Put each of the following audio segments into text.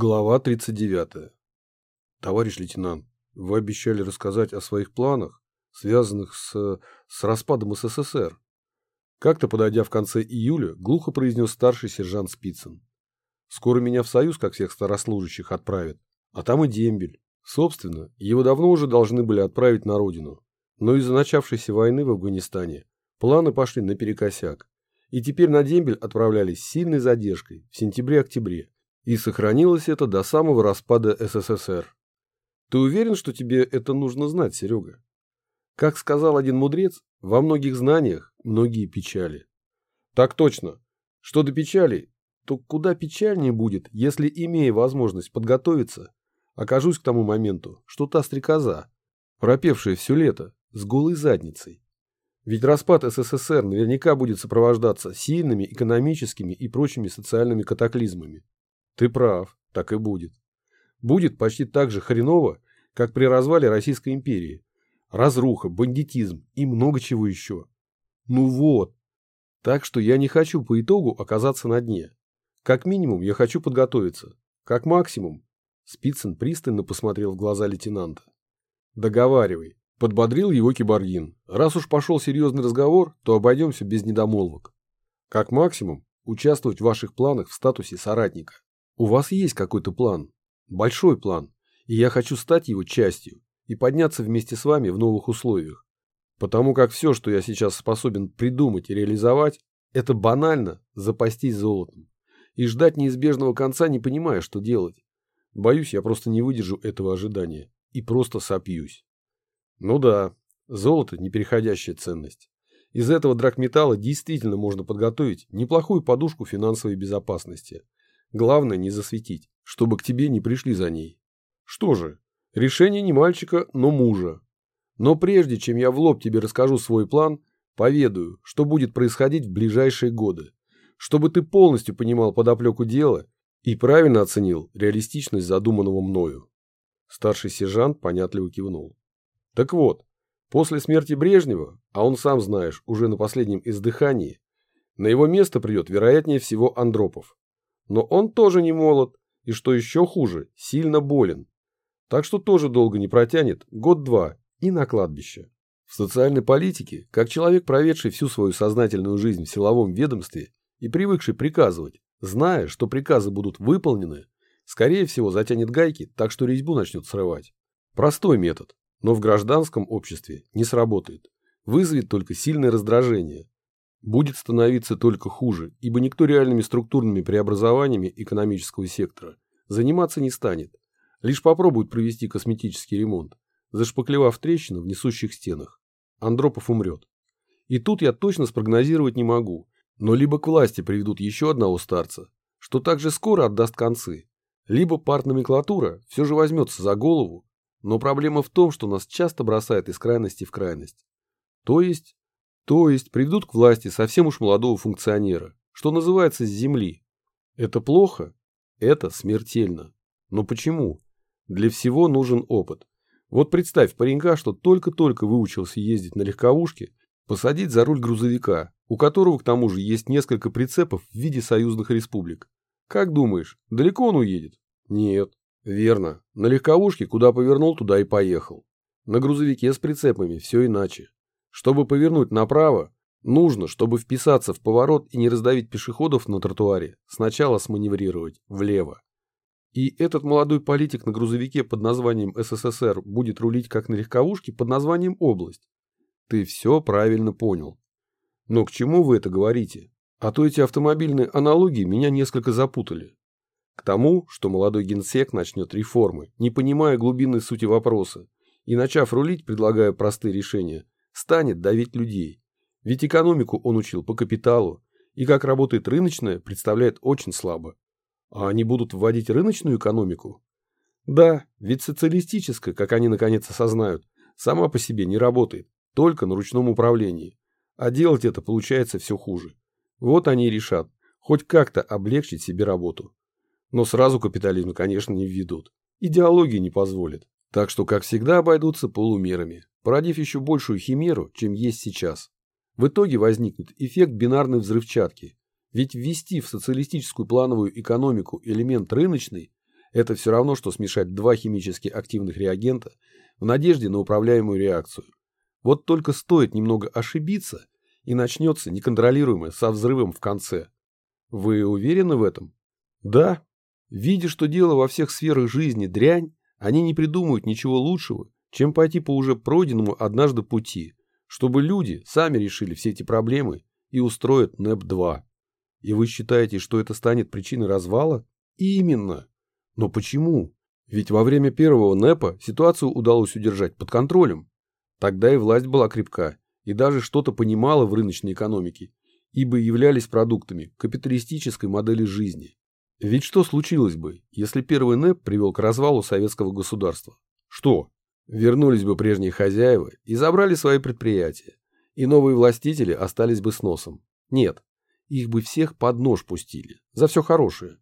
Глава 39. Товарищ лейтенант, вы обещали рассказать о своих планах, связанных с, с распадом СССР. Как-то подойдя в конце июля, глухо произнес старший сержант Спицын. Скоро меня в Союз, как всех старослужащих, отправят. А там и дембель. Собственно, его давно уже должны были отправить на родину. Но из-за начавшейся войны в Афганистане планы пошли наперекосяк. И теперь на дембель отправлялись с сильной задержкой в сентябре-октябре и сохранилось это до самого распада СССР. Ты уверен, что тебе это нужно знать, Серега? Как сказал один мудрец, во многих знаниях многие печали. Так точно. Что до печали, то куда печальнее будет, если, имея возможность подготовиться, окажусь к тому моменту, что та стрекоза, пропевшая все лето, с голой задницей. Ведь распад СССР наверняка будет сопровождаться сильными экономическими и прочими социальными катаклизмами. Ты прав, так и будет. Будет почти так же хреново, как при развале Российской империи. Разруха, бандитизм и много чего еще. Ну вот. Так что я не хочу по итогу оказаться на дне. Как минимум я хочу подготовиться. Как максимум. Спицын пристально посмотрел в глаза лейтенанта. Договаривай. Подбодрил его киборгин. Раз уж пошел серьезный разговор, то обойдемся без недомолвок. Как максимум участвовать в ваших планах в статусе соратника. У вас есть какой-то план, большой план, и я хочу стать его частью и подняться вместе с вами в новых условиях. Потому как все, что я сейчас способен придумать и реализовать, это банально запастись золотом. И ждать неизбежного конца, не понимая, что делать. Боюсь, я просто не выдержу этого ожидания и просто сопьюсь. Ну да, золото – непереходящая ценность. Из этого драгметалла действительно можно подготовить неплохую подушку финансовой безопасности – Главное не засветить, чтобы к тебе не пришли за ней. Что же, решение не мальчика, но мужа. Но прежде чем я в лоб тебе расскажу свой план, поведаю, что будет происходить в ближайшие годы, чтобы ты полностью понимал подоплеку дела и правильно оценил реалистичность задуманного мною. Старший сержант понятливо кивнул. Так вот, после смерти Брежнева, а он сам знаешь, уже на последнем издыхании, на его место придет, вероятнее всего, Андропов. Но он тоже не молод, и что еще хуже, сильно болен. Так что тоже долго не протянет, год-два, и на кладбище. В социальной политике, как человек, проведший всю свою сознательную жизнь в силовом ведомстве и привыкший приказывать, зная, что приказы будут выполнены, скорее всего затянет гайки, так что резьбу начнет срывать. Простой метод, но в гражданском обществе не сработает. Вызовет только сильное раздражение, будет становиться только хуже, ибо никто реальными структурными преобразованиями экономического сектора заниматься не станет. Лишь попробует провести косметический ремонт, зашпаклевав трещины в несущих стенах. Андропов умрет. И тут я точно спрогнозировать не могу, но либо к власти приведут еще одного старца, что также скоро отдаст концы, либо партноменклатура все же возьмется за голову, но проблема в том, что нас часто бросает из крайности в крайность. То есть то есть придут к власти совсем уж молодого функционера, что называется с земли. Это плохо? Это смертельно. Но почему? Для всего нужен опыт. Вот представь паренька, что только-только выучился ездить на легковушке, посадить за руль грузовика, у которого к тому же есть несколько прицепов в виде союзных республик. Как думаешь, далеко он уедет? Нет. Верно. На легковушке куда повернул, туда и поехал. На грузовике с прицепами все иначе. Чтобы повернуть направо, нужно, чтобы вписаться в поворот и не раздавить пешеходов на тротуаре, сначала сманеврировать влево. И этот молодой политик на грузовике под названием СССР будет рулить как на легковушке под названием область. Ты все правильно понял. Но к чему вы это говорите? А то эти автомобильные аналогии меня несколько запутали. К тому, что молодой генсек начнет реформы, не понимая глубинной сути вопроса, и начав рулить, предлагая простые решения, станет давить людей. Ведь экономику он учил по капиталу, и как работает рыночная, представляет очень слабо. А они будут вводить рыночную экономику? Да, ведь социалистическая, как они наконец осознают, сама по себе не работает, только на ручном управлении. А делать это получается все хуже. Вот они и решат, хоть как-то облегчить себе работу. Но сразу капитализм, конечно, не введут. Идеология не позволит. Так что, как всегда, обойдутся полумерами породив еще большую химеру, чем есть сейчас. В итоге возникнет эффект бинарной взрывчатки, ведь ввести в социалистическую плановую экономику элемент рыночный – Это все равно, что смешать два химически активных реагента в надежде на управляемую реакцию. Вот только стоит немного ошибиться, и начнется неконтролируемое со взрывом в конце. Вы уверены в этом? Да. Видя, что дело во всех сферах жизни дрянь, они не придумают ничего лучшего, чем пойти по уже пройденному однажды пути, чтобы люди сами решили все эти проблемы и устроят НЭП-2. И вы считаете, что это станет причиной развала? Именно. Но почему? Ведь во время первого НЭПа ситуацию удалось удержать под контролем. Тогда и власть была крепка, и даже что-то понимала в рыночной экономике, ибо являлись продуктами капиталистической модели жизни. Ведь что случилось бы, если первый НЭП привел к развалу советского государства? Что? Вернулись бы прежние хозяева и забрали свои предприятия, и новые властители остались бы с носом. Нет, их бы всех под нож пустили, за все хорошее.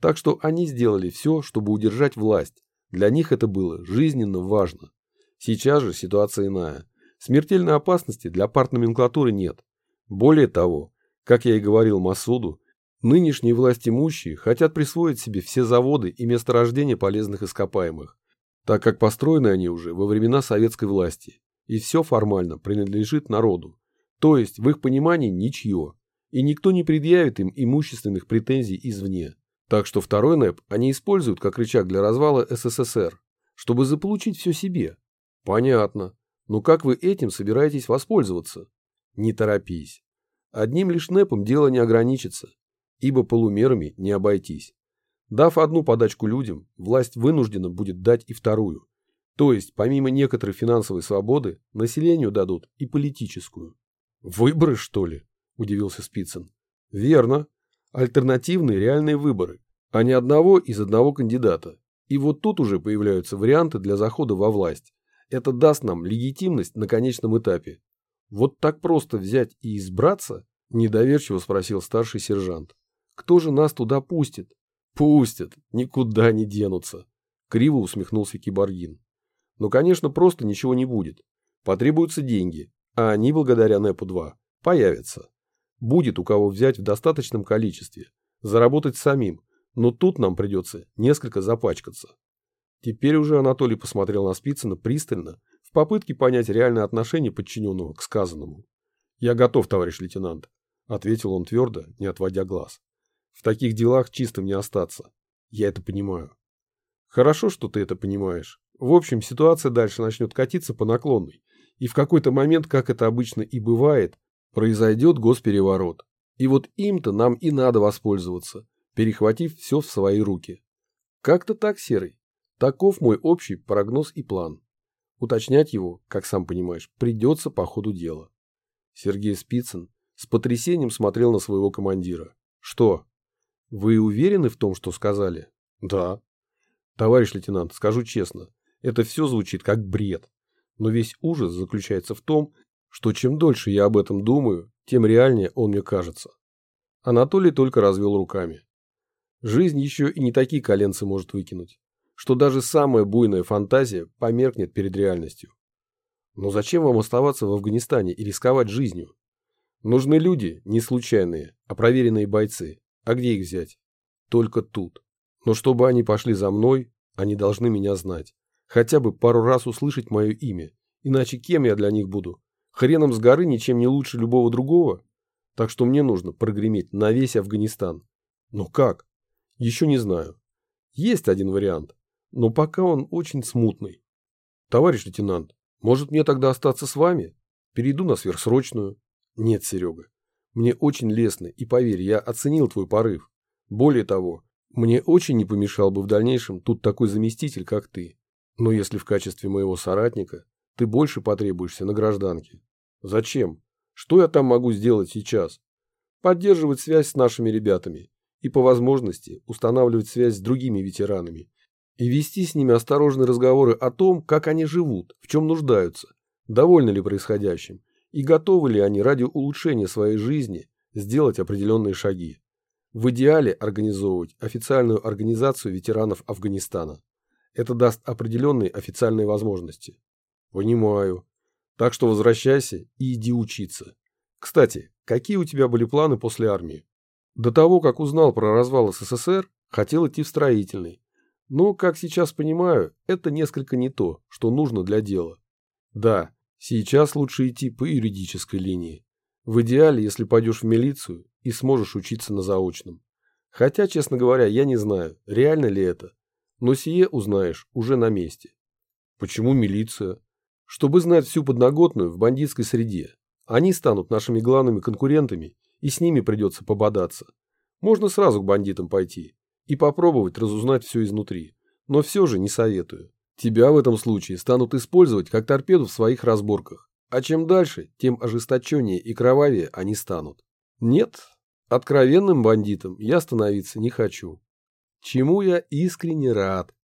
Так что они сделали все, чтобы удержать власть. Для них это было жизненно важно. Сейчас же ситуация иная. Смертельной опасности для партноменклатуры нет. Более того, как я и говорил Масуду, нынешние власть имущие хотят присвоить себе все заводы и месторождения полезных ископаемых, так как построены они уже во времена советской власти, и все формально принадлежит народу, то есть в их понимании ничье, и никто не предъявит им имущественных претензий извне. Так что второй НЭП они используют как рычаг для развала СССР, чтобы заполучить все себе. Понятно. Но как вы этим собираетесь воспользоваться? Не торопись. Одним лишь НЭПом дело не ограничится, ибо полумерами не обойтись. Дав одну подачку людям, власть вынуждена будет дать и вторую. То есть, помимо некоторой финансовой свободы, населению дадут и политическую. Выборы, что ли? Удивился Спицын. Верно. Альтернативные реальные выборы, а не одного из одного кандидата. И вот тут уже появляются варианты для захода во власть. Это даст нам легитимность на конечном этапе. Вот так просто взять и избраться? Недоверчиво спросил старший сержант. Кто же нас туда пустит? Пустят, никуда не денутся. Криво усмехнулся Киборгин. Но, конечно, просто ничего не будет. Потребуются деньги, а они, благодаря НЭПу-2, появятся. Будет у кого взять в достаточном количестве, заработать самим, но тут нам придется несколько запачкаться. Теперь уже Анатолий посмотрел на Спицына пристально, в попытке понять реальное отношение подчиненного к сказанному. «Я готов, товарищ лейтенант», — ответил он твердо, не отводя глаз. «В таких делах чистым не остаться. Я это понимаю». «Хорошо, что ты это понимаешь. В общем, ситуация дальше начнет катиться по наклонной, и в какой-то момент, как это обычно и бывает, произойдет госпереворот. И вот им-то нам и надо воспользоваться, перехватив все в свои руки. Как-то так, Серый. Таков мой общий прогноз и план. Уточнять его, как сам понимаешь, придется по ходу дела. Сергей Спицын с потрясением смотрел на своего командира. Что? Вы уверены в том, что сказали? Да. Товарищ лейтенант, скажу честно, это все звучит как бред. Но весь ужас заключается в том, что чем дольше я об этом думаю, тем реальнее он мне кажется. Анатолий только развел руками. Жизнь еще и не такие коленцы может выкинуть что даже самая буйная фантазия померкнет перед реальностью. Но зачем вам оставаться в Афганистане и рисковать жизнью? Нужны люди, не случайные, а проверенные бойцы. А где их взять? Только тут. Но чтобы они пошли за мной, они должны меня знать. Хотя бы пару раз услышать мое имя. Иначе кем я для них буду? Хреном с горы ничем не лучше любого другого? Так что мне нужно прогреметь на весь Афганистан. Но как? Еще не знаю. Есть один вариант но пока он очень смутный. Товарищ лейтенант, может мне тогда остаться с вами? Перейду на сверхсрочную. Нет, Серега. Мне очень лестно, и поверь, я оценил твой порыв. Более того, мне очень не помешал бы в дальнейшем тут такой заместитель, как ты. Но если в качестве моего соратника ты больше потребуешься на гражданке. Зачем? Что я там могу сделать сейчас? Поддерживать связь с нашими ребятами и по возможности устанавливать связь с другими ветеранами и вести с ними осторожные разговоры о том, как они живут, в чем нуждаются, довольны ли происходящим и готовы ли они ради улучшения своей жизни сделать определенные шаги. В идеале организовывать официальную организацию ветеранов Афганистана. Это даст определенные официальные возможности. Понимаю. Так что возвращайся и иди учиться. Кстати, какие у тебя были планы после армии? До того, как узнал про развал СССР, хотел идти в строительный, Но, как сейчас понимаю, это несколько не то, что нужно для дела. Да, сейчас лучше идти по юридической линии. В идеале, если пойдешь в милицию и сможешь учиться на заочном. Хотя, честно говоря, я не знаю, реально ли это. Но сие узнаешь уже на месте. Почему милиция? Чтобы знать всю подноготную в бандитской среде. Они станут нашими главными конкурентами, и с ними придется пободаться. Можно сразу к бандитам пойти и попробовать разузнать все изнутри. Но все же не советую. Тебя в этом случае станут использовать как торпеду в своих разборках. А чем дальше, тем ожесточеннее и кровавее они станут. Нет, откровенным бандитом я становиться не хочу. Чему я искренне рад.